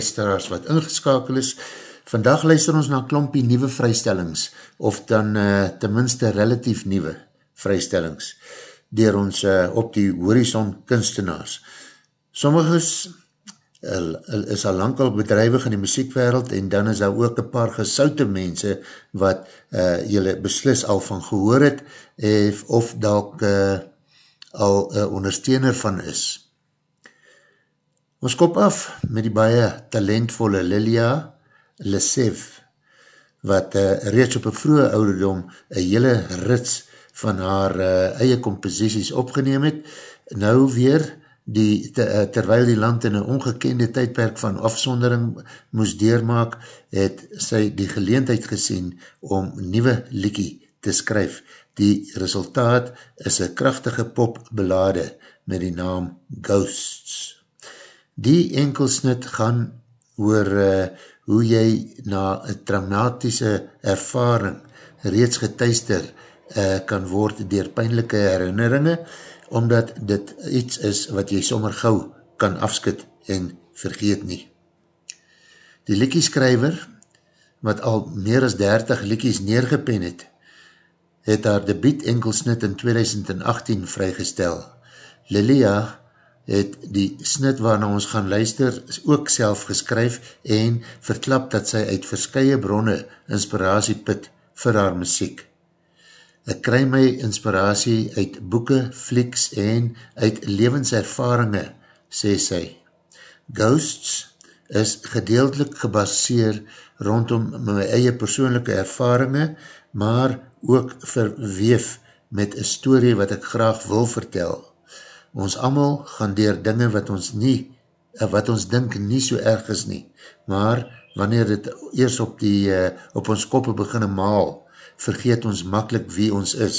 luisteraars wat ingeskakel is. Vandag luister ons na klompie nieuwe vrystellings, of dan uh, tenminste relatief nieuwe vrystellings, dier ons uh, op die horizon kunstenaars. Sommiges uh, is al lang al bedrijwig in die muziekwereld en dan is daar ook een paar gesoute mense wat uh, jylle beslis al van gehoor het of, dalk uh, al uh, ondersteuner van is. Ons kop af met die baie talentvolle Lilia Lesev, wat uh, reeds op een vroege ouderdom een hele rits van haar uh, eie composities opgeneem het, nou weer, die, te, uh, terwyl die land in een ongekende tydperk van afsondering moes deurmaak, het sy die geleentheid gesien om nieuwe liekie te skryf. Die resultaat is een krachtige pop belade met die naam Ghosts. Die enkelsnit gaan oor uh, hoe jy na een traumatische ervaring reeds getuister uh, kan word dier pijnlijke herinneringe, omdat dit iets is wat jy sommer gauw kan afskit en vergeet nie. Die liekieskrijver, wat al meer as 30 liekies neergepen het, het haar debiet enkelsnit in 2018 vrygestel. Lilia het die snit waarna ons gaan luister ook self geskryf en verklap dat sy uit verskye bronne inspiratie put vir haar muziek. Ek kry my inspiratie uit boeke, flieks en uit levenservaringe, sê sy. Ghosts is gedeeltelik gebaseer rondom my eie persoonlijke ervaringe, maar ook verweef met een story wat ek graag wil vertel ons allemaal gaan dier dinge wat ons nie, eh, wat ons dink nie so erg is nie, maar wanneer dit eers op die, uh, op ons koppe beginne maal, vergeet ons makkelijk wie ons is,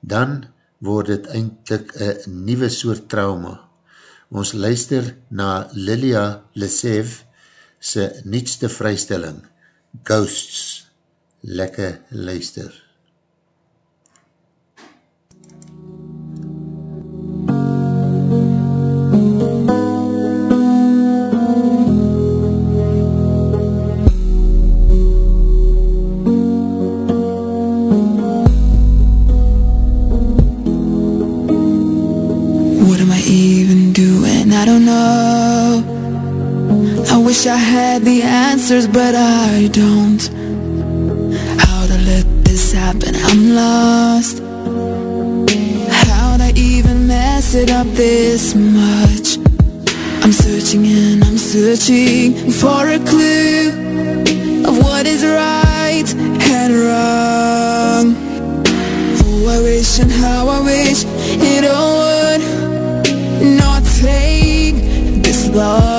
dan word dit eindelijk een nieuwe soort trauma. Ons luister na Lilia Lesev sy nietste vrystelling, Ghosts. Lekke luister. Wish I had the answers, but I don't. How to let this happen? I'm lost. How'd I even mess it up this much? I'm searching and I'm searching for a clue of what is right and wrong. Oh, I wish and how I wish it all would not take this long.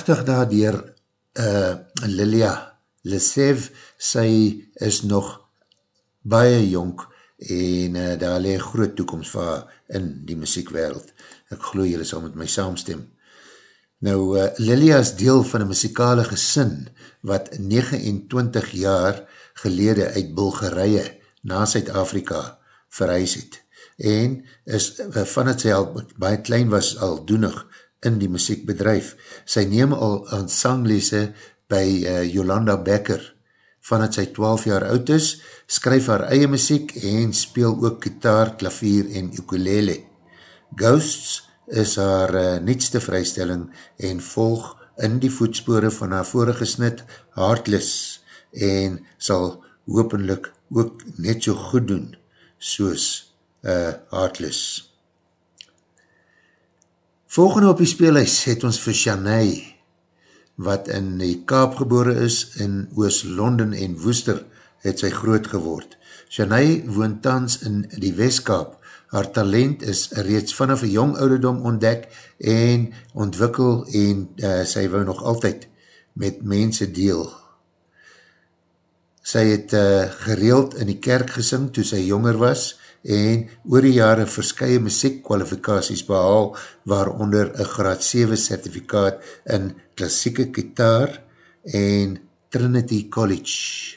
Prachtig daar dier uh, Lilia Lesev, sy is nog baie jonk en uh, daar lee groot toekomst vir in die muziekwereld. Ek geloof julle sal met my saamstem. Nou, uh, Lilia is deel van een muzikale gesin wat 29 jaar gelede uit Bulgarije na Zuid-Afrika verhuis het en is uh, van het sy al baie klein was al doenig in die muziekbedrijf. Sy neem al aan sanglese by uh, Jolanda Becker van het sy 12 jaar oud is, skryf haar eie muziek en speel ook gitaar, klavier en ukulele. Ghosts is haar uh, nietste vrystelling en volg in die voetspore van haar vorige snit Heartless en sal hopelik ook net so goed doen soos uh, Heartless. Volgende op die speelhuis het ons vir Shanae wat in die Kaap gebore is in Oos-London en Woester het sy groot geword. Shanae woon tans in die Westkaap haar talent is reeds vanaf een jong ouderdom ontdek en ontwikkel en uh, sy wou nog altyd met mense deel. Sy het uh, gereeld in die kerk gesing toe sy jonger was en oor die jare verskye muziekkwalifikaties behaal waaronder een graad 7 certificaat in klassieke gitaar en Trinity College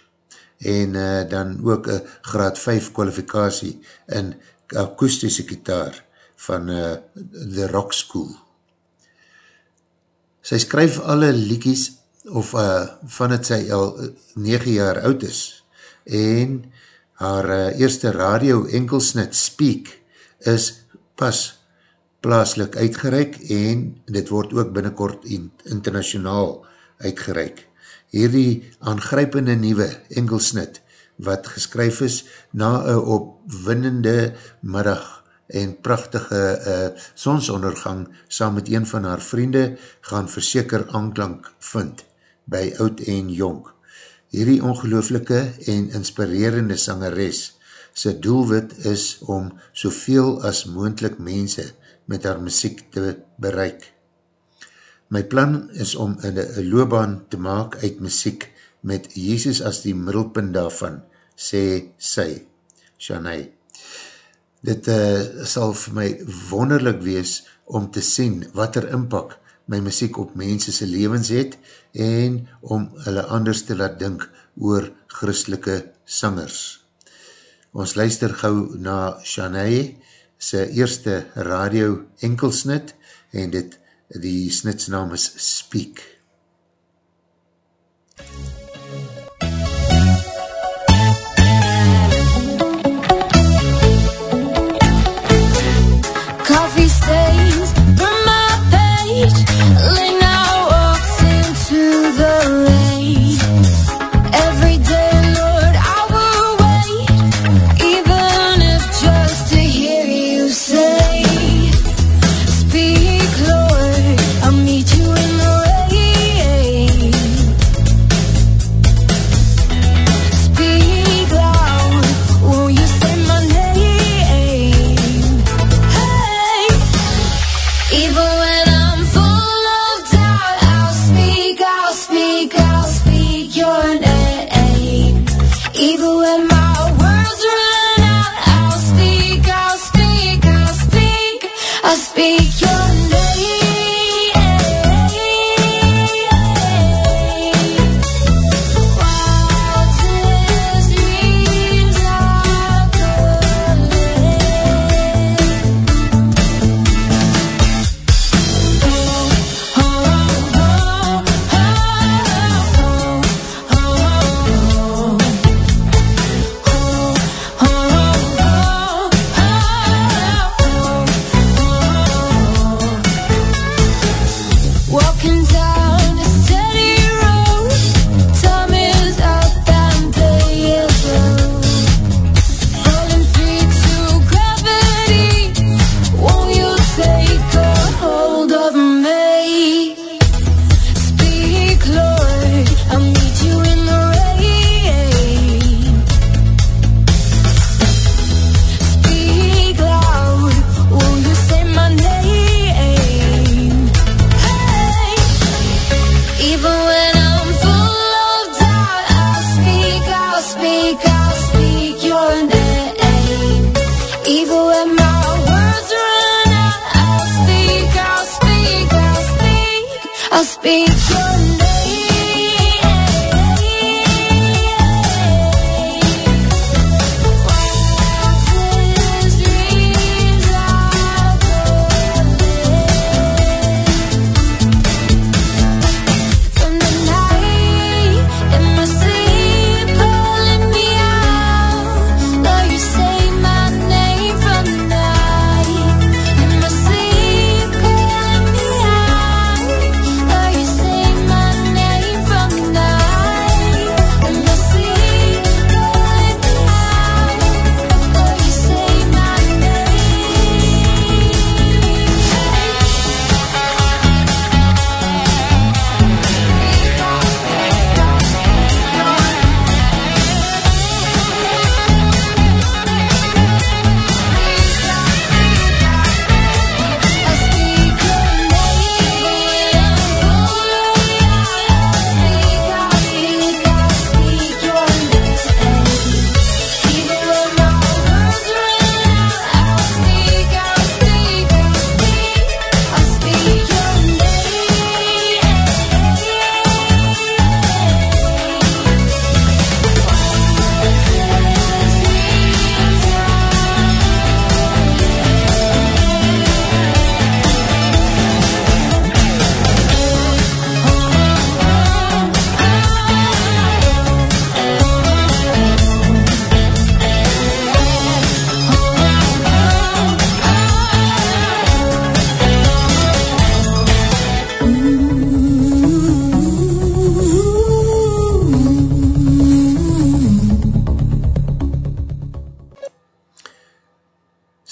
en uh, dan ook een graad 5 kwalifikatie in akoestische gitaar van uh, The Rock School. Sy skryf alle liekies of uh, van het sy al 9 jaar oud is en haar uh, eerste radio enkelsnit Speak is pas plaaslik uitgereik en dit word ook binnenkort in, internationaal uitgereik. Hierdie aangrypende nieuwe enkelsnit wat geskryf is na een opwinnende middag en prachtige uh, sonsondergang saam met een van haar vriende gaan verseker aanklank vind by oud en jong. Hierdie ongelooflike en inspirerende sangeres sy doelwit is om soveel as moendlik mense met haar muziek te bereik. My plan is om een loopbaan te maak uit muziek met Jezus as die middelpunt daarvan, sê sy, Shanae. Dit uh, sal vir my wonderlik wees om te sien wat er impak my muziek op mense levens het en om hulle anders te laat dink oor christelike sangers. Ons luister gauw na Shanae, sy eerste radio enkelsnit en dit die snitsnaam is Speak. Speak.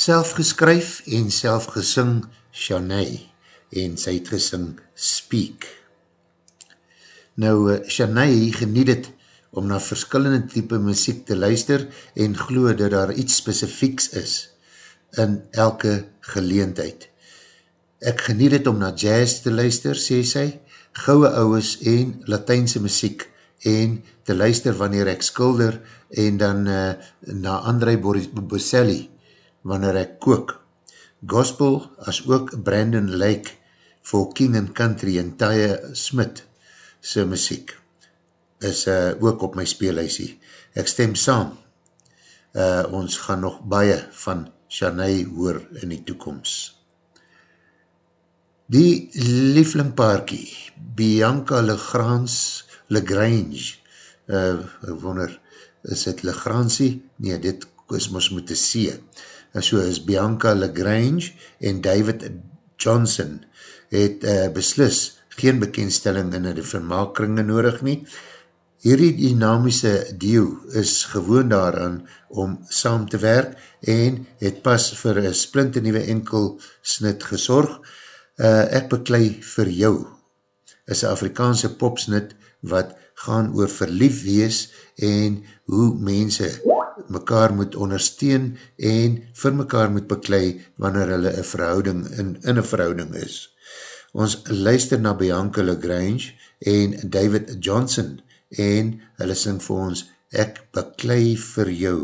Self geskryf en self gesing Shanae en sy het gesing Speak. Nou, uh, Shanae geniet het om na verskillende type muziek te luister en glo dat daar iets specifieks is in elke geleentheid. Ek geniet het om na jazz te luister, sê sy, gouwe ouwes en Latijnse muziek en te luister wanneer ek skulder en dan uh, na André Bocelli wanneer ek kook. Gospel as ook Brandon Lake for King and Country en Taya Smith sy muziek is uh, ook op my speelhuisie. Ek stem saam. Uh, ons gaan nog baie van Shanae hoor in die toekomst. Die lieflingpaarkie, Bianca Legrans, Legrange, uh, ek wonder, is het Legransie? Nee, dit is ons moet te sê. So is Bianca Legrange en David Johnson het uh, beslis geen bekendstelling in die vermaakkringe nodig nie. Hierdie dynamische duo is gewoon daaraan om saam te werk en het pas vir een splinte nieuwe enkel snit gesorg. Uh, ek beklei vir jou is een Afrikaanse popsnit wat gaan oor verlief wees en hoe mense mekaar moet ondersteun en vir mekaar moet beklei wanneer hulle een verhouding in, in een verhouding is. Ons luister na Bianca Lagrange en David Johnson en hulle sing vir ons Ek beklei vir jou.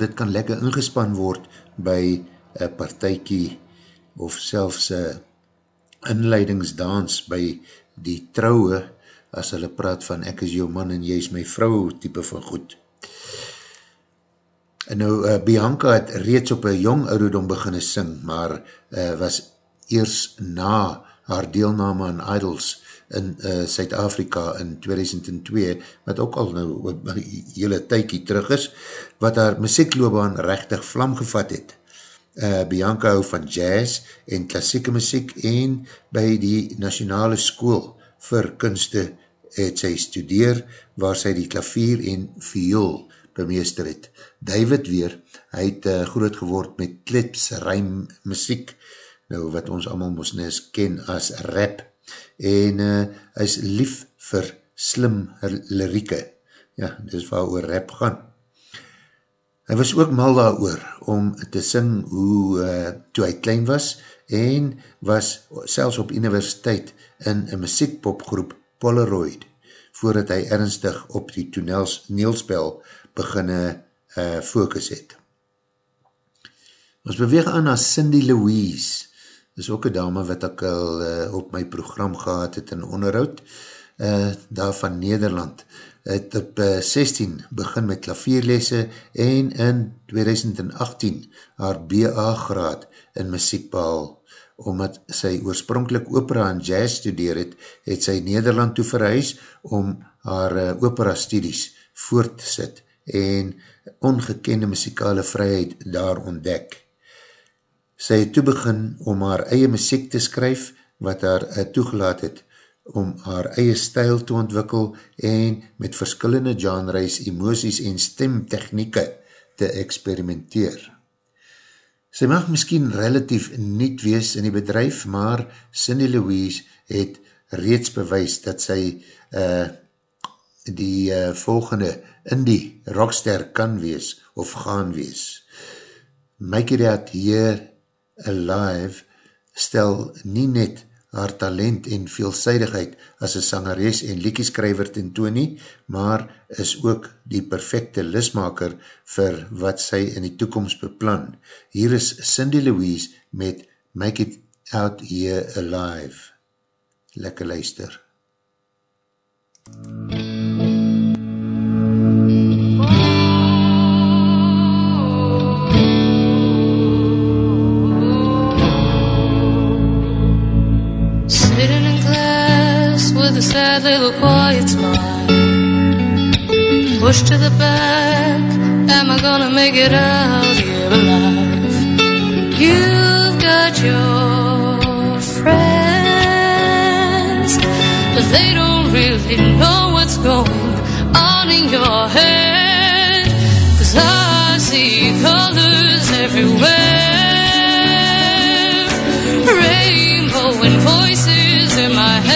Dit kan lekker ingespan word by een partijkie of selfs een inleidingsdans by die trouwe as hulle praat van ek is jou man en jy is my vrou type van goed. En nou, uh, Bianca het reeds op een jong ouderdom beginne sing, maar uh, was eers na haar deelname aan Idols in uh, Suid-Afrika in 2002, wat ook al nou een hele tykie terug is, wat haar muziekloobaan rechtig vlam gevat het. Uh, Bianca hou van jazz en klassieke muziek en by die nationale school vir kunste het sy studeer waar sy die klavier en viool bemeester het. David weer, hy het uh, groot geword met klips, ruim muziek, nou wat ons allemaal moest nes ken as rap, en uh, hy is lief vir slim lirieke. Ja, dis waar oor rap gaan. Hy was ook mal daar oor om te sing hoe uh, toe hy klein was en was selfs op universiteit in een muziekpopgroep Polaroid voordat hy ernstig op die tonels neelspel beginne uh, focus het. Ons beweeg aan na Cindy Louise, is ook een dame wat ek al uh, op my program gehad het in onderhoud, uh, daar van Nederland, het op uh, 16 begin met klavierlese en in 2018 haar BA graad in muziek behal. Omdat sy oorspronkelijk opera en jazz studeer het, het sy Nederland toe verhuis om haar uh, opera studies voort te sit en ongekende muzikale vryheid daar ontdek. Sy het toe begin om haar eie muziek te skryf, wat haar uh, toegelaat het om haar eie stijl te ontwikkel en met verskillende genres, emoties en stemtechnieke te experimenteer. Sy mag miskien relatief niet wees in die bedrijf, maar Cindy Louise het reeds bewys dat sy uh, die uh, volgende indie rockster kan wees of gaan wees. Make it out here Alive stel nie net haar talent en veelzijdigheid as een sangeres en liekieskrijver tentoon nie, maar is ook die perfecte lismaker vir wat sy in die toekomst beplan. Hier is Cindy Louise met Make It Out Here Alive. Lekker luister. MUZIEK a sad little quiet smile. Pushed to the back, am I gonna make it out here alive? You've got your friends, but they don't really know what's going on in your head. Cause I see colors everywhere. Rainbow and voices in my head.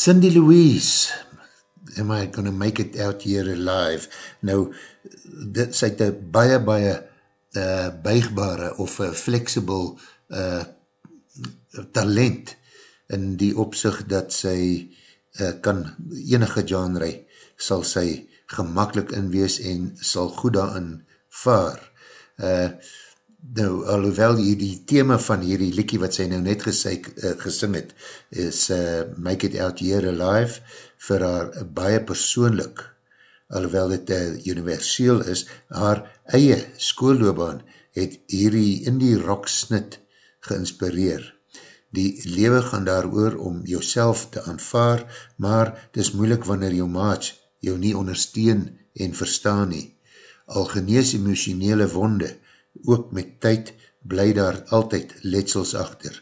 Cindy Louise, am I gonna make it out here alive? Nou, dit, sy het een baie, baie uh, buigbare of uh, flexible uh, talent in die opzicht dat sy uh, kan enige genre sal sy gemakkelijk inwees en sal goed daarin vaar. Uh, nou, alhoewel hier die thema van hierdie liekie wat sy nou net gesyk, uh, gesing het, is uh, Make It Out Here Alive vir haar baie persoonlik, alhoewel dit uh, universeel is, haar eie skoolloobaan het hierdie indie rock snit geïnspireer. Die lewe gaan daar oor om jouself te aanvaar, maar dis moeilik wanneer jou maats jou nie ondersteun en verstaan nie. Al genees emotionele wonde, ook met tyd, bly daar altyd letsels achter.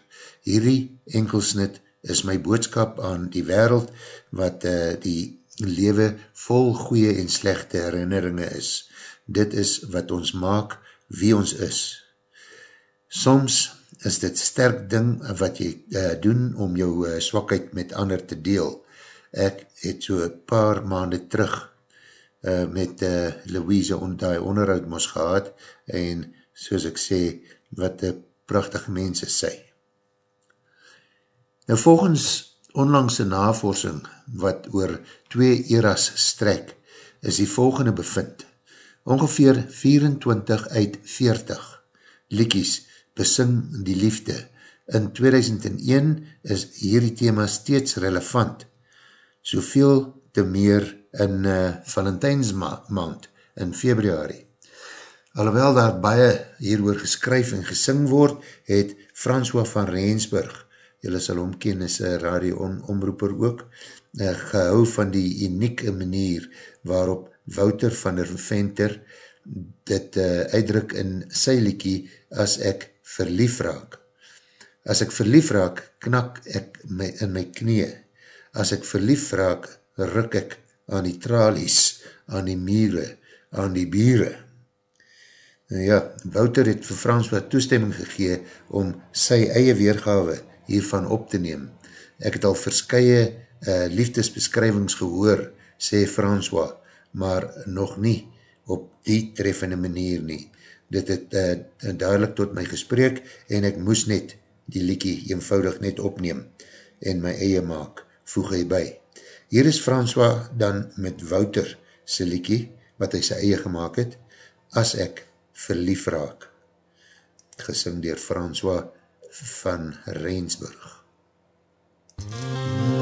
Hierdie enkelsnit is my boodskap aan die wereld, wat uh, die lewe vol goeie en slechte herinneringe is. Dit is wat ons maak wie ons is. Soms is dit sterk ding wat jy uh, doen om jou uh, swakheid met ander te deel. Ek het so paar maande terug uh, met uh, Louise on, die onderhoud mos gehad en soos ek sê, wat die prachtige mense sê. Nou volgens onlangse navorsing wat oor twee eras strek, is die volgende bevind. Ongeveer 24 uit 40 liekies besing die liefde. In 2001 is hierdie thema steeds relevant, soveel te meer in uh, Valentijnsmaand in februari. Alhoewel daar baie hieroor geskryf en gesing word, het François van Rensburg, jylle sal omken is een radio-omroeper ook, uh, gehou van die unieke manier waarop Wouter van der Venter dit uh, uitdruk in sy liekie as ek verlief raak. As ek verlief raak, knak ek my, in my knie. As ek verlief raak, ruk ek aan die tralies, aan die mure, aan die bieren. Ja, Wouter het vir Frans wat toestemming gegee om sy eie weergawe hiervan op te neem. Ek het al verskye uh, liefdesbeskrywings gehoor, sê François, maar nog nie op die treffende manier nie. Dit het uh, duidelik tot my gespreek en ek moes net die liekie eenvoudig net opneem en my eie maak, voeg hy by. Hier is François dan met Wouter sy liekie, wat hy sy eie gemaakt het, as ek verlief raak. Gesing dier François van Rensburg. As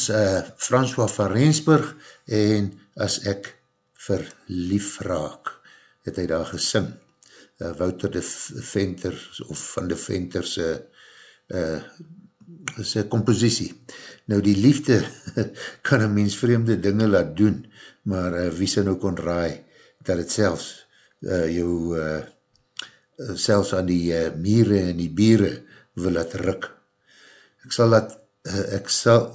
was uh, François van Rensburg en as ek verlief raak, het hy daar gesing. Uh, Wouter de Venter of van de Venter se uh, se compositie. Nou die liefde kan een mens vreemde dinge laat doen, maar uh, wie sy nou kon raai, dat het selfs uh, jou uh, selfs aan die uh, miere en die biere wil het ruk. Ek sal dat uh, ek sal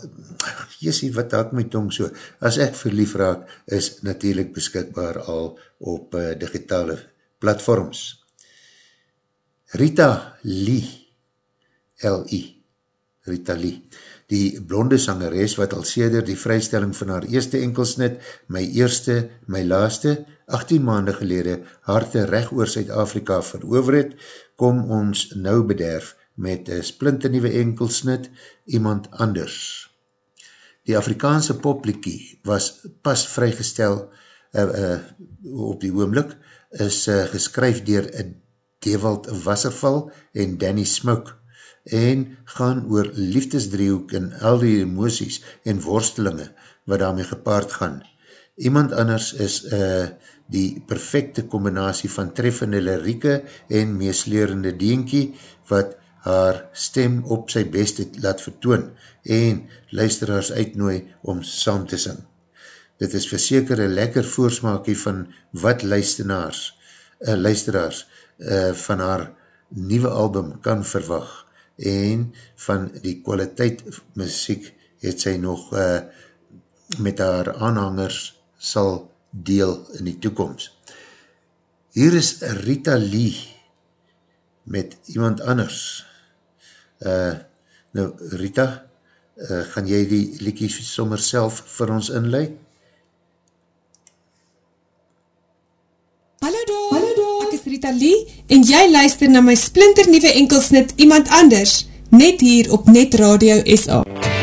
jesie wat haak my tong so, as ek verlief raak, is natuurlijk beskikbaar al op uh, digitale platforms. Rita Lee L.I. Rita Lee die blonde sangeres wat al seder die vrystelling van haar eerste enkelsnit, my eerste, my laaste, 18 maande gelede, harte recht oor Zuid-Afrika verover het, kom ons nou bederf met een splinternieuwe enkelsnit, iemand anders. Die Afrikaanse popliekie was pas vrygestel uh, uh, op die oomlik, is uh, geskryf dier Dewald Wasserval en Danny Smoke, en gaan oor liefdesdriehoek en al die emoties en worstelinge wat daarmee gepaard gaan. Iemand anders is uh, die perfecte combinatie van treffende lirieke en meeslerende dienkie wat haar stem op sy beste laat vertoon en luisteraars uitnooi om saam te sing. Dit is verseker een lekker voorsmaakie van wat luisteraars, uh, luisteraars uh, van haar nieuwe album kan verwacht en van die kwaliteit muziek het sy nog uh, met haar aanhangers sal deel in die toekomst. Hier is Rita Lee met iemand anders. Uh, nou, Rita, uh, gaan jy die liekies sommer self vir ons inleid? Rita Lee en jy luister na my splinter nieuwe enkelsnit Iemand Anders, net hier op Net Radio SA. Hoeveel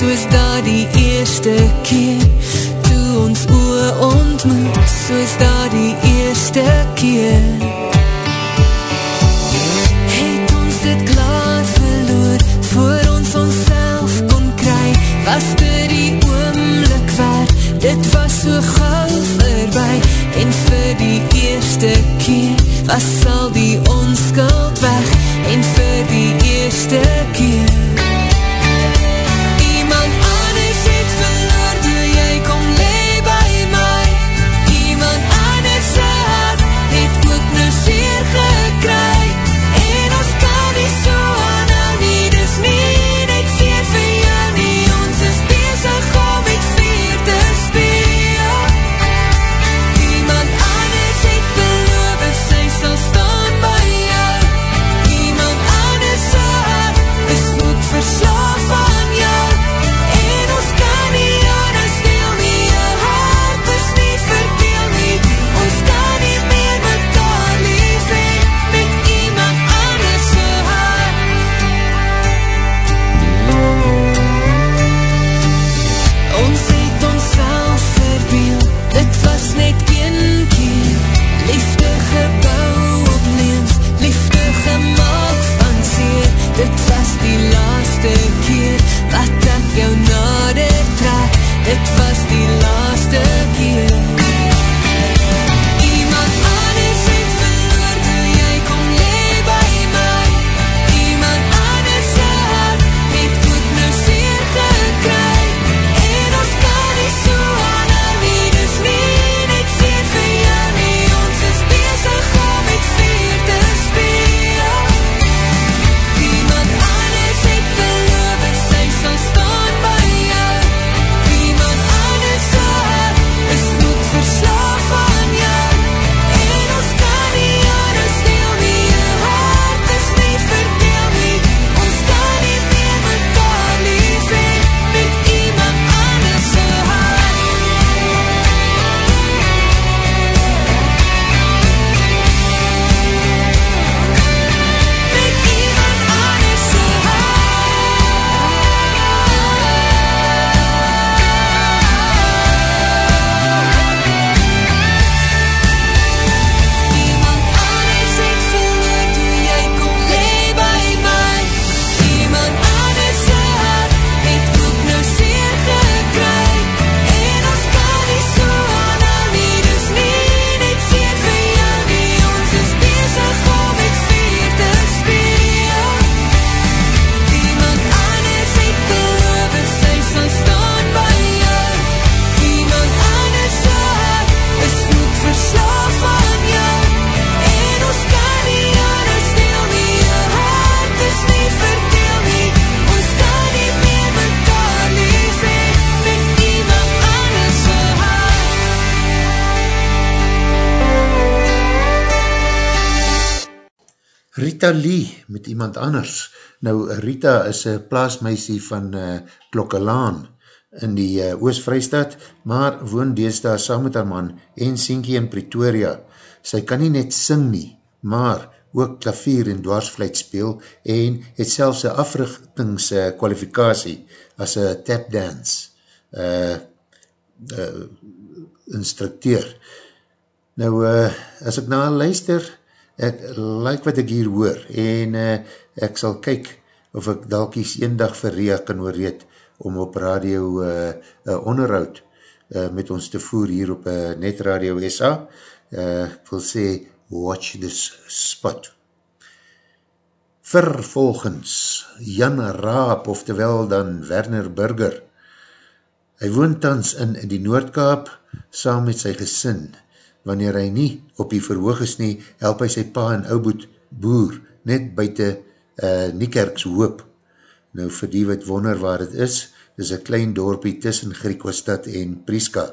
soos daar die eerste keer ons oe ontmoet soos daar die eerste keer Het ons dit klaar verloor voor ons ons self kon kry was dit die oomlik waar dit was so gauw voorbij en vir die eerste keer was al die onskuld Lee met iemand anders. Nou, Rita is een plaasmeisie van uh, Klokkelaan in die uh, Oost-Vrijstaat, maar woon deesdaar saam met haar man en Sinkie in Pretoria. Sy kan nie net sing nie, maar ook klavier en dwarsvluit speel en het selfs een africhtingskwalifikatie as een tapdance uh, uh, instructeur. Nou, uh, as ek na luister, ek like wat ek hier hoor, en uh, ek sal kyk of ek dalkies een dag vir Ria kan oorreed om op radio uh, uh, onderhoud uh, met ons te voer hier op uh, Net Radio SA. Uh, ek wil sê, watch this spot. Vervolgens, Jan Raap, oftewel dan Werner Burger. Hy woont tans in die Noordkaap saam met sy gesin, wanneer hy nie op die verhoog is nie, help hy sy pa en ouboed boer, net buiten uh, Niekerks hoop. Nou vir die wat wonder waar het is, is een klein dorpie tussen Griekwastad en Priska.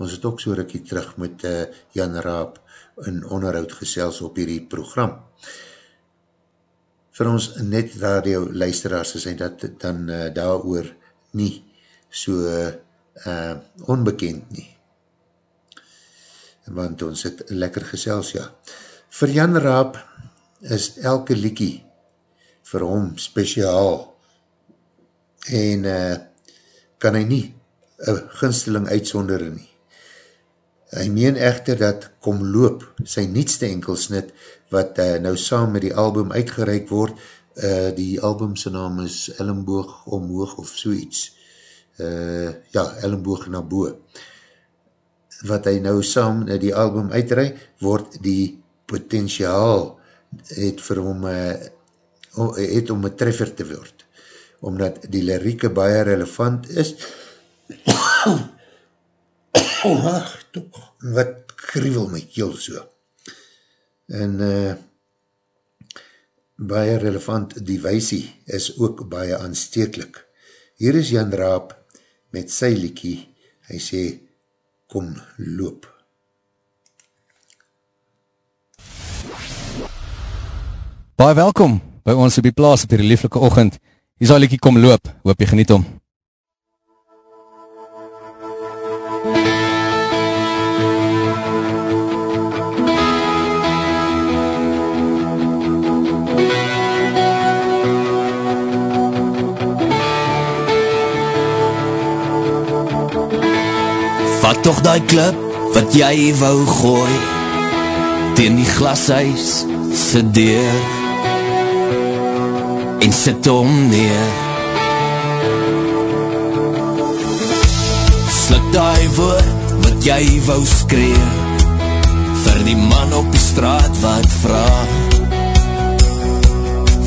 Ons het ook so rikkie terug met uh, Jan Raap in onderhoud gesels op hierdie program. Vir ons net radio luisteraars is hy dat dan uh, daar oor nie so uh, onbekend nie want ons het lekker gesels, ja. Vir Jan Raap is elke liekie vir hom speciaal en uh, kan hy nie een ginsteling uitsonder nie. Hy meen echter dat Kom Loop, sy nietste enkelsnit, wat uh, nou saam met die album uitgereik word, uh, die album sy naam is Ellenboog Omhoog of soeits. Uh, ja, Ellenboog na Boe wat hy nou saam die album uitrui, word die potentiaal het vir hom uh, het om een treffer te word. Omdat die lirieke baie relevant is. Wat kriewel my keel so. En uh, baie relevant die weisie is ook baie aansteeklik. Hier is Jan Raap met sy liekie. Hy sê kom loop. Baie welkom by ons op die plaas op hierdie lieflike ochend. Hier sal ek kom loop, hoop jy geniet om. Vat toch die klip wat jy wou gooi Teen die glashuis se deur En sit om neer. Slik die woord wat jy wou skree Vir die man op die straat wat vraag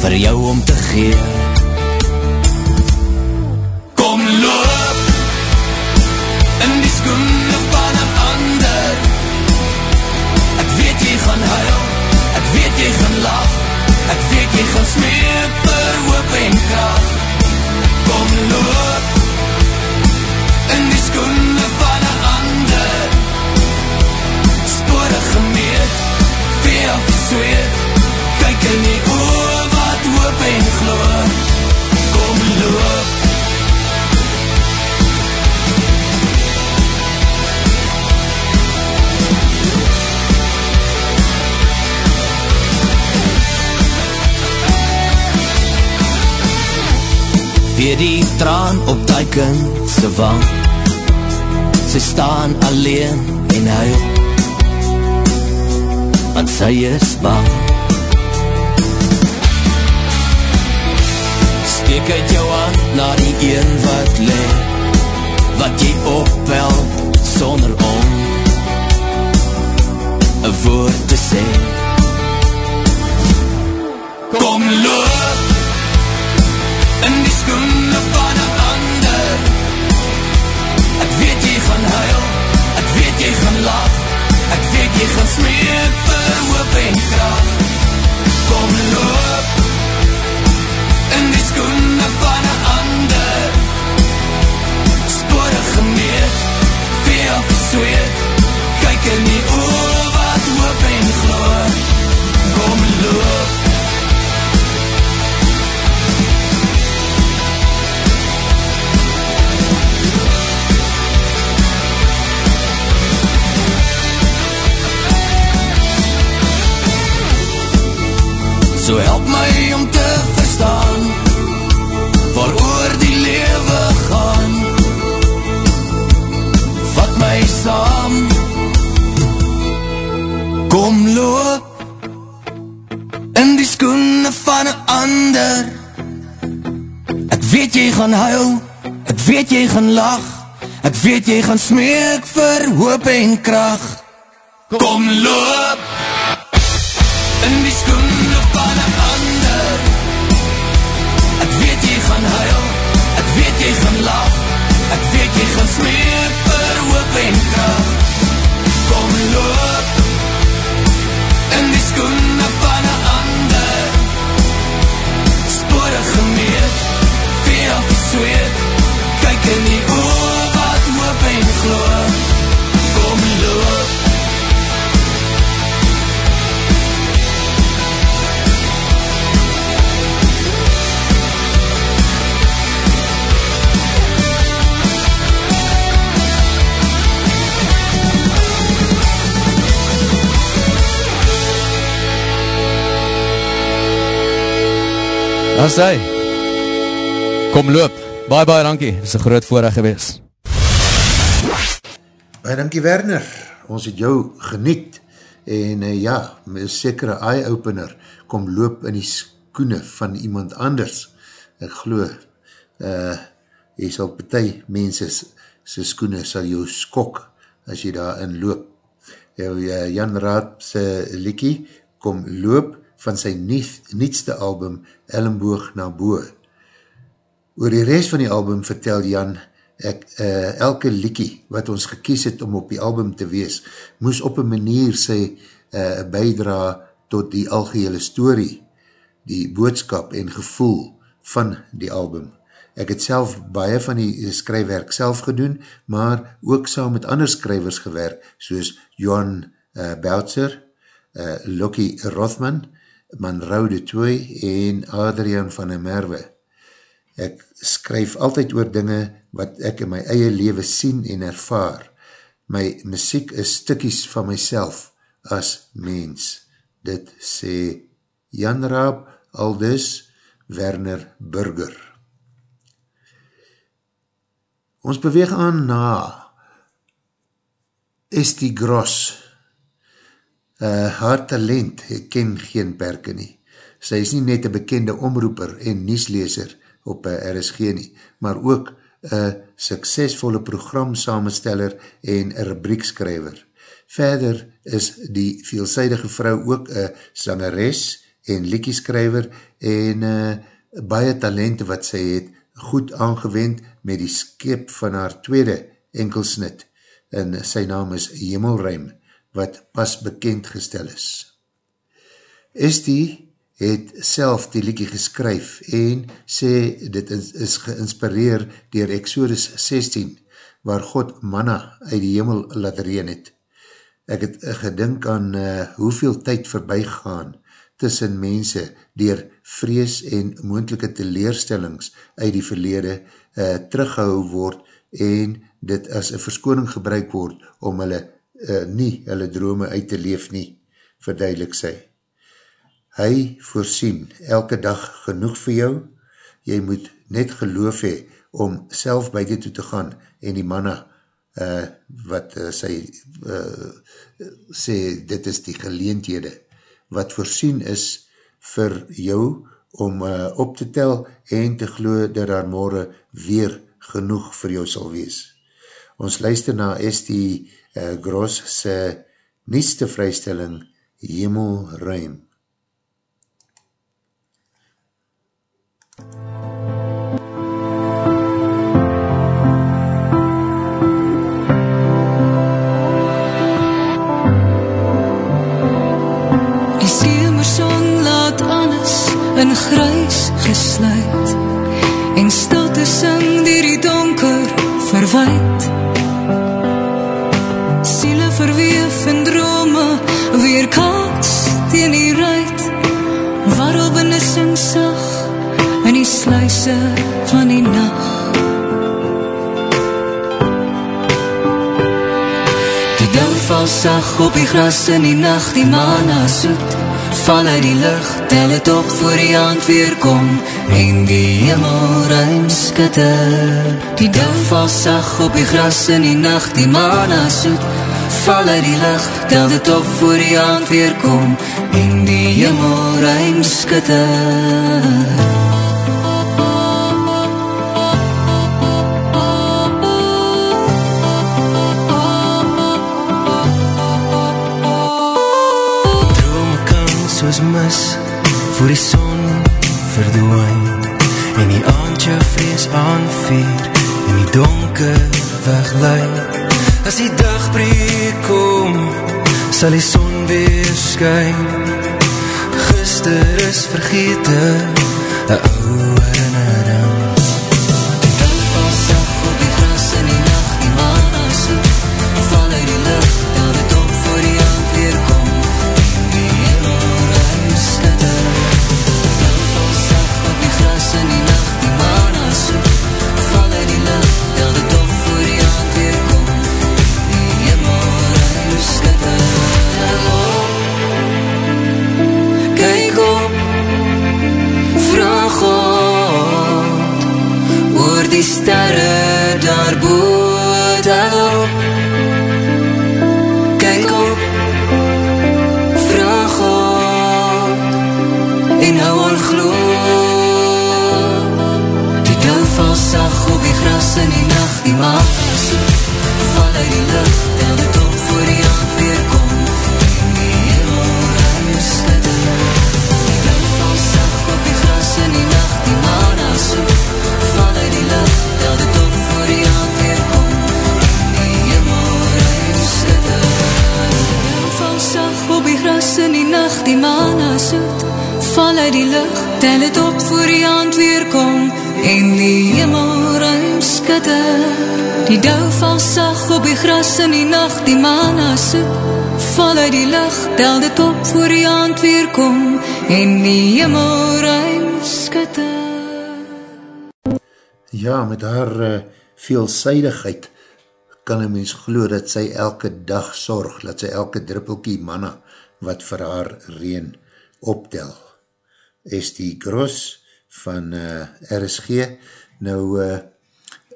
Vir jou om te gee Ek gaan smeek vir hoop en kracht Kom loop weer die traan op die kind se wang. Sy staan alleen en huil want sy is bang. Steek uit jou hand na die een wat le wat jy opwel sonder om een woord te sê. Kom loop skoene van een ander. Ek weet jy gaan huil, ek weet jy gaan lach Ek weet jy gaan smeek vir hoop en kracht. Kom loop in die skoene van een ander. Spore gemeet, veel gesweet So help my om te verstaan Waar oor die lewe gaan. Vat my saam. Kom loop In die skoene van een ander. Ek weet jy gaan huil Ek weet jy gaan lach Ek weet jy gaan smeek vir hoop en kracht Kom loop weet jy Daar sê. Kom loop. Baie baie dankie. Dis 'n groot voorreg gewees. Baie dankie Werner, ons het jou geniet en uh, ja, met een sekere eye-opener kom loop in die skoene van iemand anders. Ek glo, uh, jy sal partij mense sy skoene sal jou skok as jy daarin loop. Jou uh, Jan Raad sy liekie kom loop van sy niet, nietste album Ellenboog na Boe. Oor die rest van die album vertel Jan ek, uh, elke liekie wat ons gekies het om op die album te wees, moes op een manier sy uh, bijdra tot die algehele story, die boodskap en gevoel van die album. Ek het self baie van die skrywerk self gedoen, maar ook saam met ander skrywers gewerk, soos Johan uh, Boutzer, uh, Lokie Rothman, Manrou de Tooi en Adrian van der Merwe. Ek skryf altyd oor dinge wat ek in my eie leven sien en ervaar. My muziek is stikkies van myself as mens. Dit sê Jan Raab, aldus Werner Burger. Ons beweeg aan na Estie Gross. Uh, haar talent ken geen perke nie. Sy is nie net een bekende omroeper en niesleeser op RSG nie, maar ook een suksesvolle programsamensteller en rubriekskryver. Verder is die veelzijdige vrou ook een zangeres en liekieskryver en uh, baie talente wat sy het goed aangewend met die skip van haar tweede enkelsnit en sy naam is Hemelruim wat pas bekend gestel is. Estie het self die liekie geskryf en sê dit is, is geïnspireer dier Exodus 16 waar God manna uit die hemel laat reen het. Ek het gedink aan uh, hoeveel tyd voorbij gaan tussen mense dier vrees en moendelike teleerstellings uit die verlede uh, teruggehou word en dit as een verskoning gebruik word om hulle uh, nie hulle drome uit te leef nie, verduidelik sy. Hy voorsien elke dag genoeg vir jou, jy moet net geloof hee om self buiten toe te gaan en die manna uh, wat uh, sy uh, sê dit is die geleendhede wat voorsien is vir jou om uh, op te tel en te glo dat daar morgen weer genoeg vir jou sal wees. Ons luister na S.D. Uh, Gross sy nietste vrystelling Hemel Ruim. in grys gesluit en stilte sing dier die donker verwijt sing sag in die sluise van die nacht die dou val sag op die gras in die nacht die mana soet val uit die lucht, tel het op voor die hand weer kom, en die hemel ruim skitter. Die dou val sag op die gras in die nacht, die mana soet, val uit die lucht, tel het op voor die hand weer kom, en die hemel ruim skitter. soos mis voor die son verdwijn en die aand jou vrees aanveer en die donker wegleid as die dag breek kom sal die son weer skyn. Gister is vergete een ouwe Die dou val sag op die gras in die nacht Die maan as Val uit die lucht Tel dit op voor die aand weer kom En die hemel ruim skitter Ja, met haar uh, veelzijdigheid kan een mens glo dat sy elke dag sorg, dat sy elke druppelkie manna wat vir haar reen optel. Estie Gros van uh, RSG, nou uh,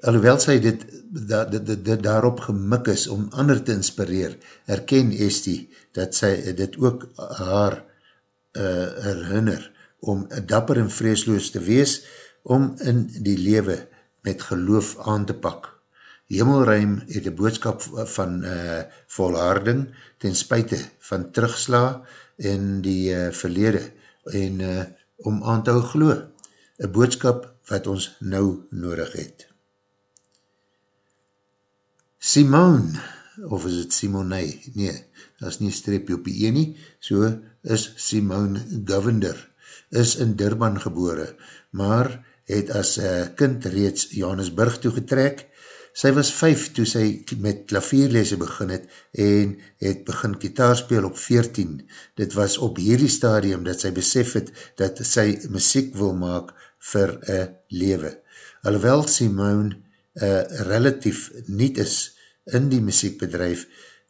alhoewel sy dit, da, dit, dit, dit daarop gemik is om ander te inspireer, erken Estie dat sy dit ook haar uh, herinner om dapper en vreesloos te wees, om in die lewe met geloof aan te pak. Hemelruim het een boodskap van uh, volharding ten spuite van terugsla in die uh, verlede en uh, om aan te hou glo. Een boodskap wat ons nou nodig het. Simone, of is het Simone? Nee, dat is nie streepje op die een nie, so is Simone Govender, is in Durban gebore, maar het as uh, kind reeds Johannesburg toegetrek. Sy was vijf toe sy met klavierlese begin het en het begin kitaarspeel op 14. Dit was op hierdie stadium dat sy besef het dat sy muziek wil maak vir een lewe. Alhoewel Simone uh, relatief niet is in die muziekbedrijf,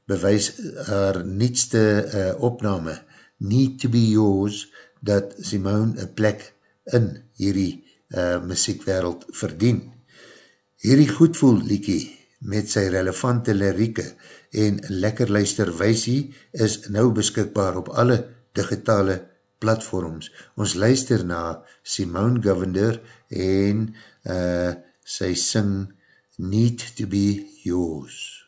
bewys haar nietste uh, opname Need to be yours, dat Simone een plek in hierdie uh, muziekwereld verdien. Hierdie goedvoel liekie met sy relevante lirieke en lekker luister weisie is nou beskikbaar op alle digitale platforms. Ons luister na Simone Govender en uh, sy sing Need to be yours.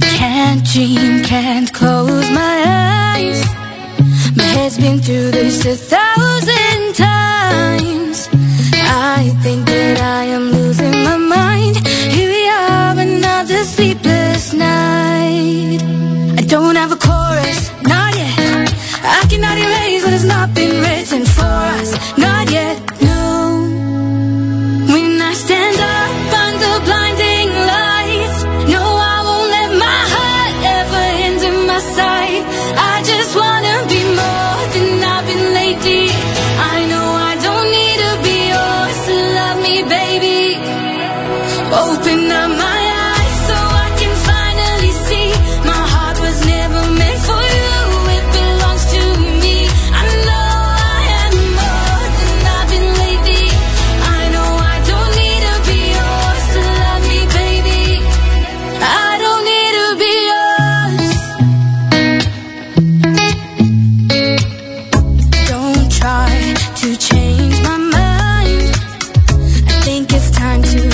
Can't dream, can't close my eyes. My head's been through this a thousand times. I think that I am losing my mind. Here we are, another sleepless night. I cannot erase what has not been written for us, not yet, it's time to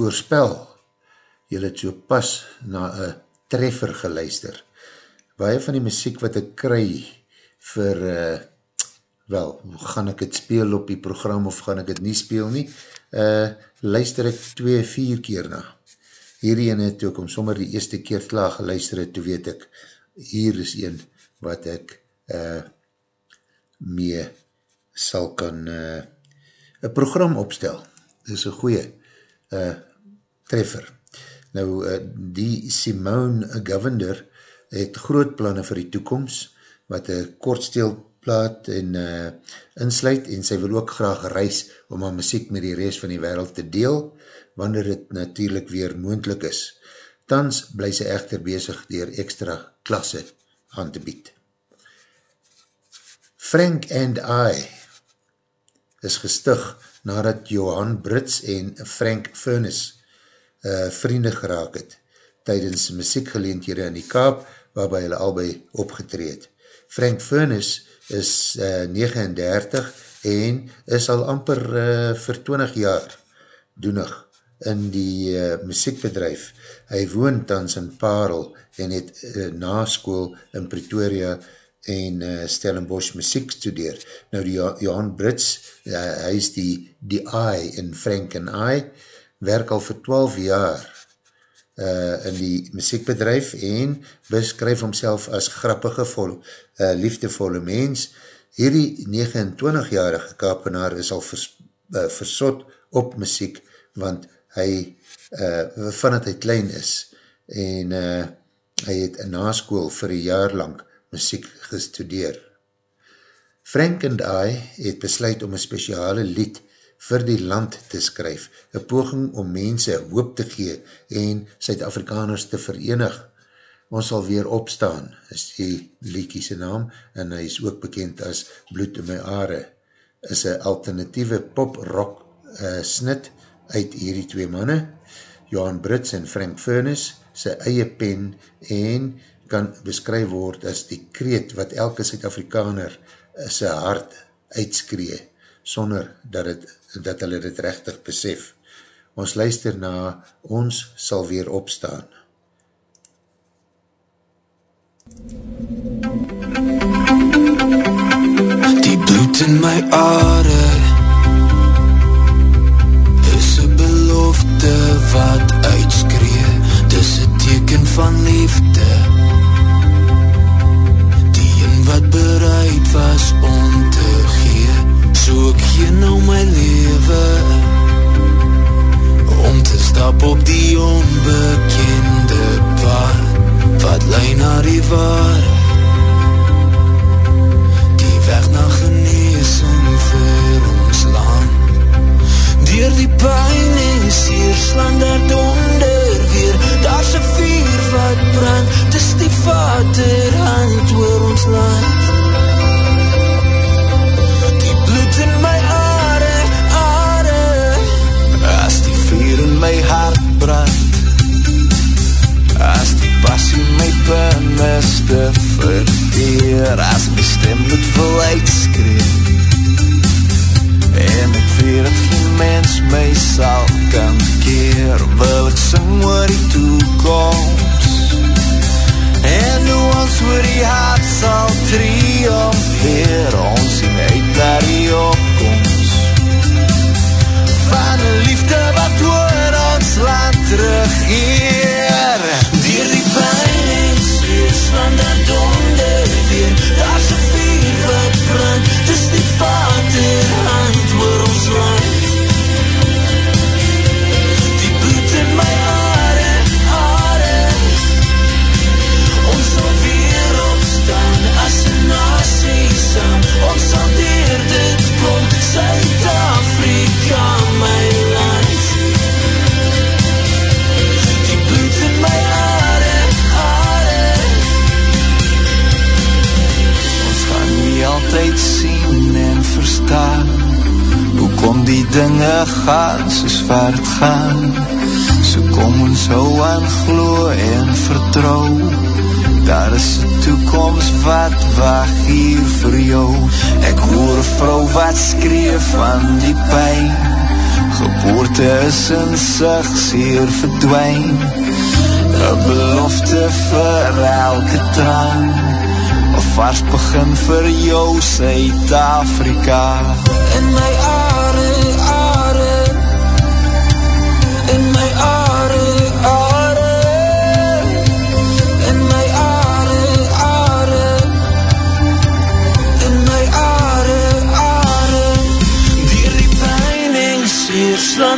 voorspel, jylle het so pas na een treffer geluister. Baie van die muziek wat ek kry vir, uh, wel, gaan ek het speel op die program of gaan ek het nie speel nie, uh, luister ek twee, vier keer na. Hierdie ene toe ek om sommer die eerste keer klaar geluister het, toe weet ek, hier is een wat ek uh, mee sal kan uh, een program opstel. Dit is een goeie uh, treffer. Nou, uh, die Simone Govender het groot plannen vir die toekomst, wat een kortsteelplaat en uh, insluit, en sy wil ook graag reis om haar muziek met die rest van die wereld te deel, wanneer het natuurlijk weer moendlik is. Tans bly sy echter bezig dier extra klasse aan te bied. Frank and I is gestig nadat Johan Brits en Frank Furness uh, vriende geraak het tydens muziekgeleenthede in die Kaap waarby hulle albei opgetreed. Frank Furness is uh, 39 en is al amper uh, vir 20 jaar doenig in die uh, muziekbedrijf. Hy woon tans in Parel en het uh, na school in Pretoria en uh, Stellenbosch muziek studeer. Nou die Johan Brits, uh, hy is die, die I in Frank and I, werk al vir 12 jaar uh, in die muziekbedrijf en beskryf homself as grappige, vol, uh, liefdevolle mens. Hierdie 29-jarige kapenaar is al vers, uh, versot op muziek, want hy, uh, vanat hy klein is, en uh, hy het na school vir een jaar lang muziek gestudeer. Frank and I het besluit om een speciale lied vir die land te skryf, een poging om mense hoop te gee en Suid-Afrikaners te verenig. Ons sal weer opstaan, is die liedjiese naam, en hy is ook bekend as Bloed in my aare, is een alternatieve pop-rock uh, snit uit hierdie twee manne, Johan Brits en Frank Furness, sy eie pen en kan beskryf word as die kreet wat elke Suid-Afrikaner sy hart uitskree, sonder dat, het, dat hulle dit rechtig besef. Ons luister na Ons sal weer opstaan. Die bloed in my aarde Is een belofte wat uitskree Dis een teken van liefde Die een wat bereid was om te gee So ek gee nou my leven Om te stap op die onbekende pad Wat lei na die waarheid die weg na geneesing vir ons land. Door die pijn en seersland daar donder weer, daar's een vuur wat brand, dis die vaderhand oor ons land. In my aarde, aarde, as die vuur in my hart brand, as die passie my binneste verteer, as my stem moet wil uitskree, en ek weet dat geen mens my sal kan keer, wil ek sing oor die toekomst, en ons oor die hart sal triomfeer, ons sien uit naar die opkomst, van liefde wat oor ons land teruggeer, dier die pijn en soos van dat donder weer, daar is een vuur wat brand, dis die vader verstaan Hoekom die dinge gaan soos waar het gaan. So kom ons hou aan glo en vertrouw Daar is een toekomst wat wacht hier vir jou. Ek hoor vrou wat skreef van die pijn Geboorte is in sig zeer verdwijn Een belofte vir elke traan Een vast begin vir jou Suid-Afrika. In my aarde,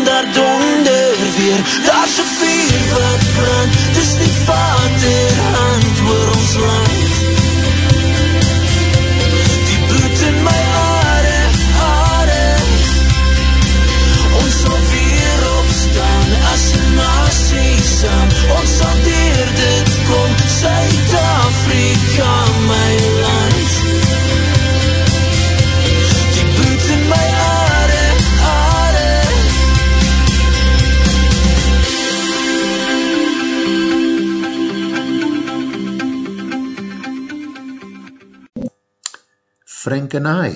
daar Daar so vier wat brand. Dis die vaderhand oor ons land Frank en I,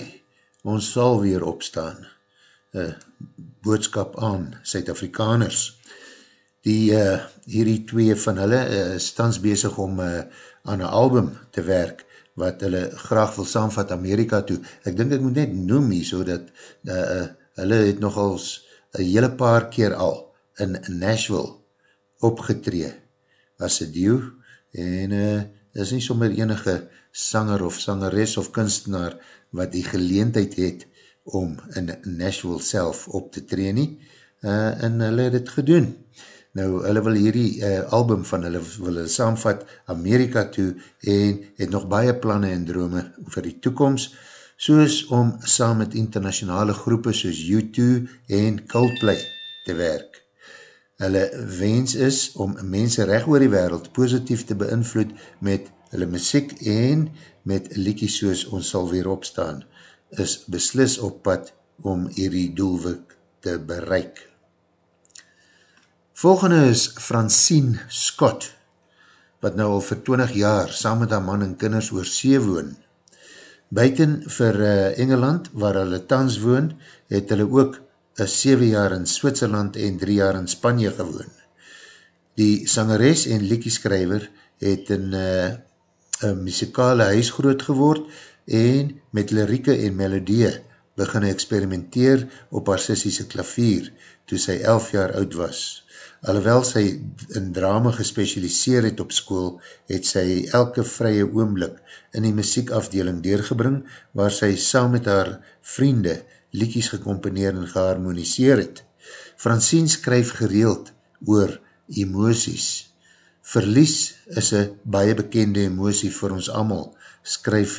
ons sal weer opstaan. Uh, boodskap aan Suid-Afrikaners. Die, uh, hierdie twee van hulle uh, is tans bezig om uh, aan een album te werk wat hulle graag wil saamvat Amerika toe. Ek dink ek moet net noem hier so dat uh, uh, hulle het nogals een hele paar keer al in Nashville opgetree as een duw en uh, is nie sommer enige sanger of sangeres of kunstenaar wat die geleentheid het om in Nashville self op te tree nie uh, en hulle het het gedoen. Nou, hulle wil hierdie uh, album van hulle wil hulle saamvat Amerika toe en het nog baie planne en drome vir die toekomst, soos om saam met internationale groepe soos U2 en Coldplay te werk. Hulle wens is om mense recht oor die wereld positief te beïnvloed met hulle muziek en met liekies soos ons sal weer opstaan, is beslis op pad om hierdie doelwik te bereik. Volgende is Francine Scott, wat nou al vir 20 jaar saam met haar man en kinders oor see woon. Buiten vir uh, Engeland, waar hulle tans woon, het hulle ook 'n 7 jaar in Switserland en 3 jaar in Spanje gewoon. Die sangeres en liekieskrijver het in uh, een muzikale huis groot geword en met lirieke en melodie begin experimenteer op haar sissiese klavier toe sy 11 jaar oud was. Alhoewel sy in drama gespecialiseer het op school, het sy elke vrye oomblik in die muziekafdeling deurgebring, waar sy saam met haar vriende liekies gecomponeer en geharmoniseer het. Francine skryf gereeld oor emoties. Verlies is een baie bekende emotie vir ons allemaal. Skryf,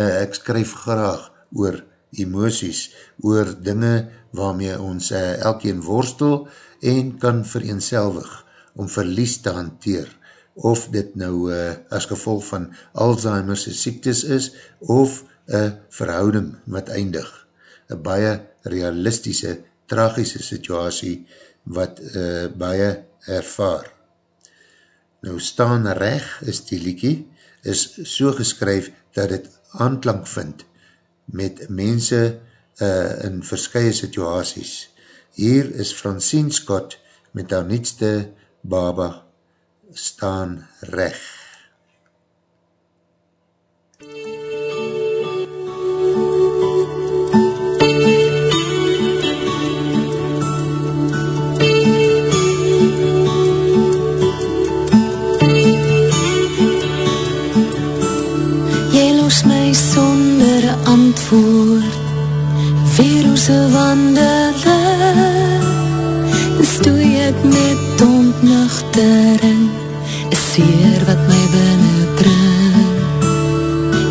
uh, ek skryf graag oor emoties, oor dinge waarmee ons uh, elkeen worstel en kan vereenselwig om verlies te hanteer, of dit nou uh, as gevolg van Alzheimer's siektes is, of een verhouding wat eindig. Een baie realistische, tragische situasie wat uh, baie ervaar. Nou staan reg is die liekie, is so geskryf dat het aanklank vind met mense uh, in verskye situasies. Hier is Francine Scott met haar nietste baba staan reg. Antwoord Weer hoe se wandele En stoei ek met ontnuchtering Is seer wat my binnen dring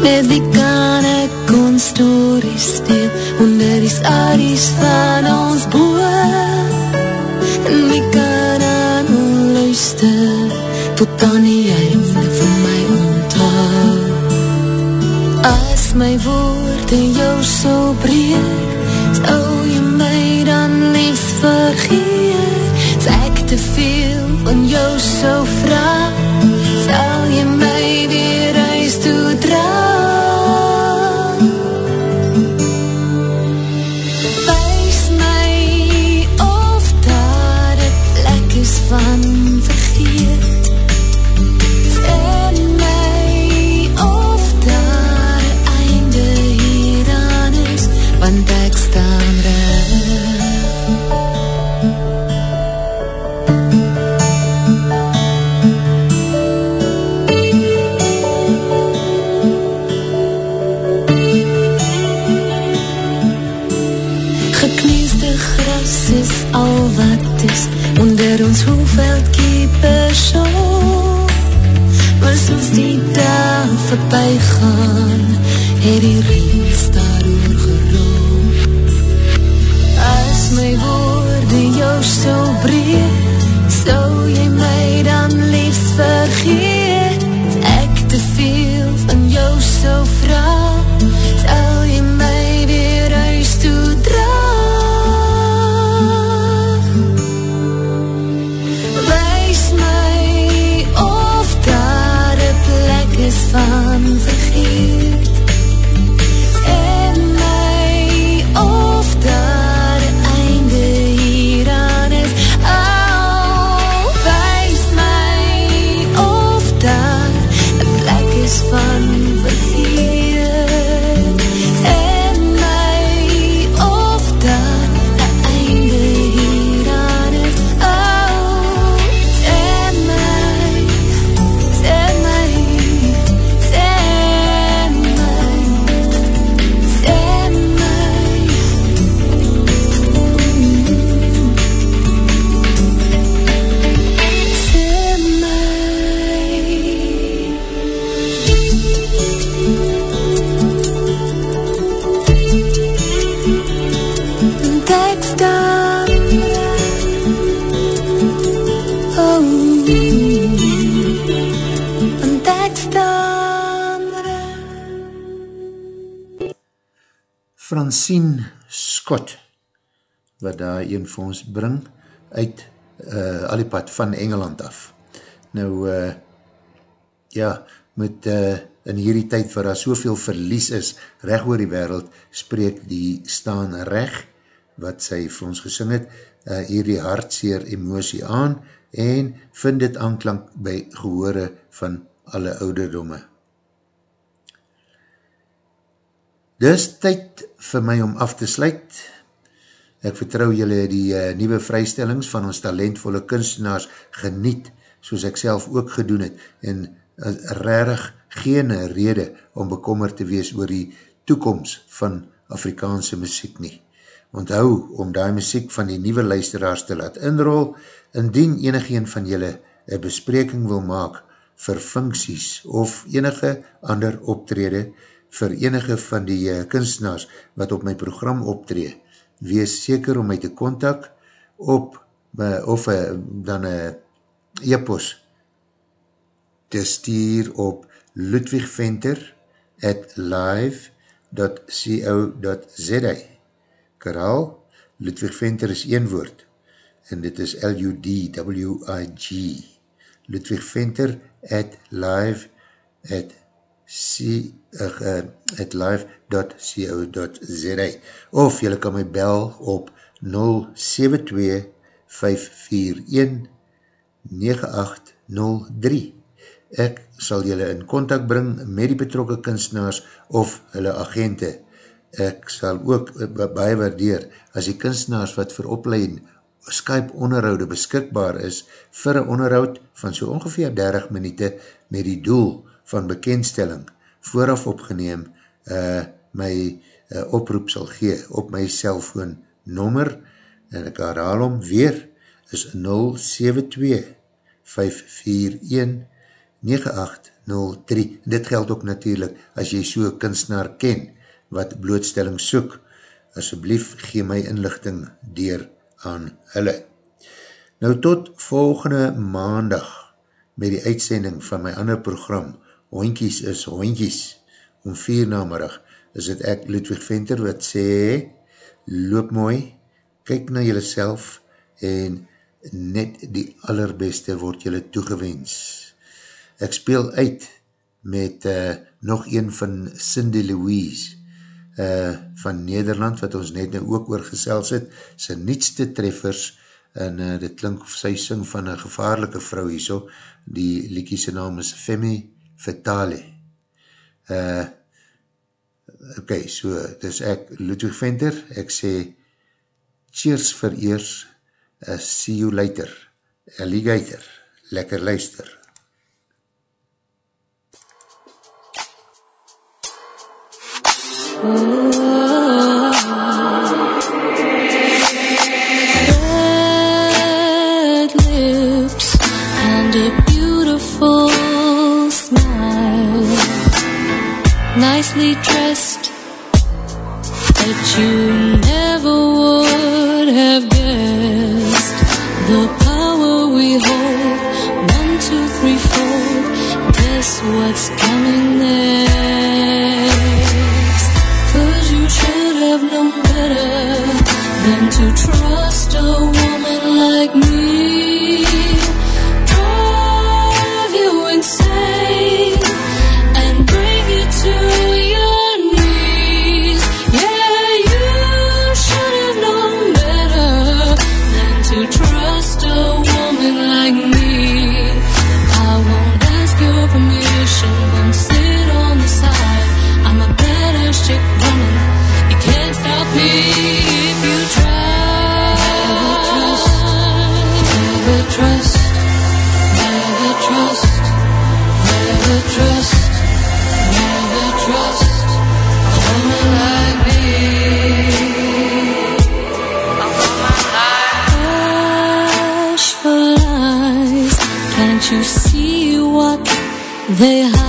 Net wie kan ek ons stories deel Onder die saries van ons boer En wie kan aan ons luister Tot aan die einde van my onthou As my woorde jou so breek, sou jy my dan liefs vergeet. As ek te veel van jou so vraag, sal jy my weer huis toe dra. Francine Scott, wat daar een vir ons bring, uit uh, al die pad van Engeland af. Nou, uh, ja, met uh, in hierdie tyd waar daar soveel verlies is, recht oor die wereld, spreek die staan recht, wat sy vir ons gesing het, uh, hierdie hartseer emosie aan, en vind dit aanklank by gehore van alle ouderdomme. Dis tyd vir my om af te sluit. Ek vertrou julle die uh, nieuwe vrystellings van ons talentvolle kunstenaars geniet, soos ek self ook gedoen het, en uh, rarig geen rede om bekommerd te wees oor die toekomst van Afrikaanse muziek nie. Onthou om die muziek van die nieuwe luisteraars te laat inrol, indien enigeen van julle een bespreking wil maak vir funksies of enige ander optrede vir enige van die uh, kunstenaars wat op my program optree, wees seker om my te kontak op uh, of uh, dan uh, e-pos. Te stuur op ludwigventer at live.co.za Karaal, Ludwig Venter is een woord en dit is L-U-D-W-I-G Ludwig Venter at live at c uh, uh, at live.co.za of jylle kan my bel op 072-541-9803 Ek sal jylle in contact bring met die betrokke kunstenaars of hulle agente. Ek sal ook baie waardeer as die kunstenaars wat vir opleiding Skype onderhoude beskikbaar is vir een onderhoud van so ongeveer 30 minuute met die doel van bekendstelling vooraf opgeneem uh, my uh, oproep sal gee op my cellfoon nommer en ek herhaal om weer is 072 541 9803 dit geld ook natuurlijk as jy so kunstenaar ken wat blootstelling soek asjeblief gee my inlichting dier aan hulle. Nou tot volgende maandag met die uitsending van my ander program, hoentjies is hoentjies, om vier namerig, is het ek, Ludwig Venter, wat sê, loop mooi, kyk na jylle self, en net die allerbeste word jylle toegewens. Ek speel uit met uh, nog een van Cindy Louise, Uh, van Nederland, wat ons net nou ook oorgesels het, sy nietste treffers, en uh, dit klink, sy sing van een gevaarlike vrou hierso, die liekie sy naam is Femi. Vitale. Uh, ok, so, dis ek, Ludwig Venter, ek sê, cheers vir eers, uh, see you later, alligator, lekker luister. Ooh. nicely dressed that you they hide.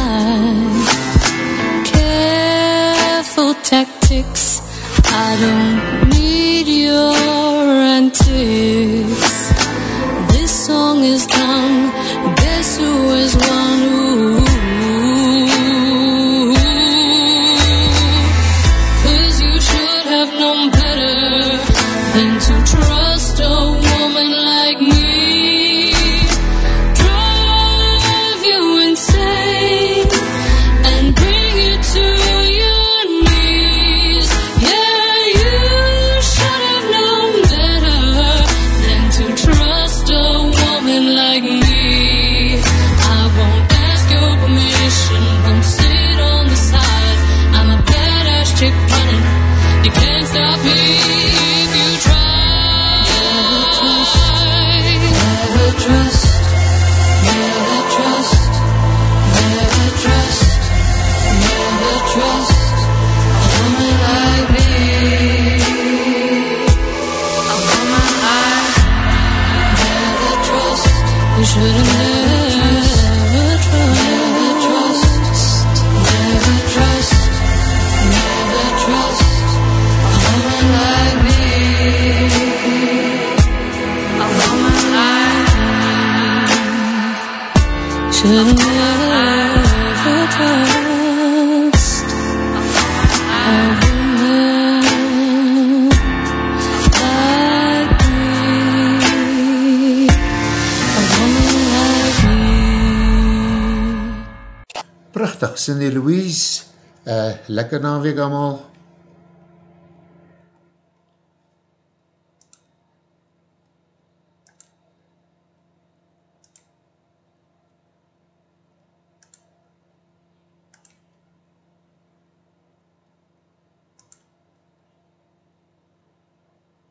economic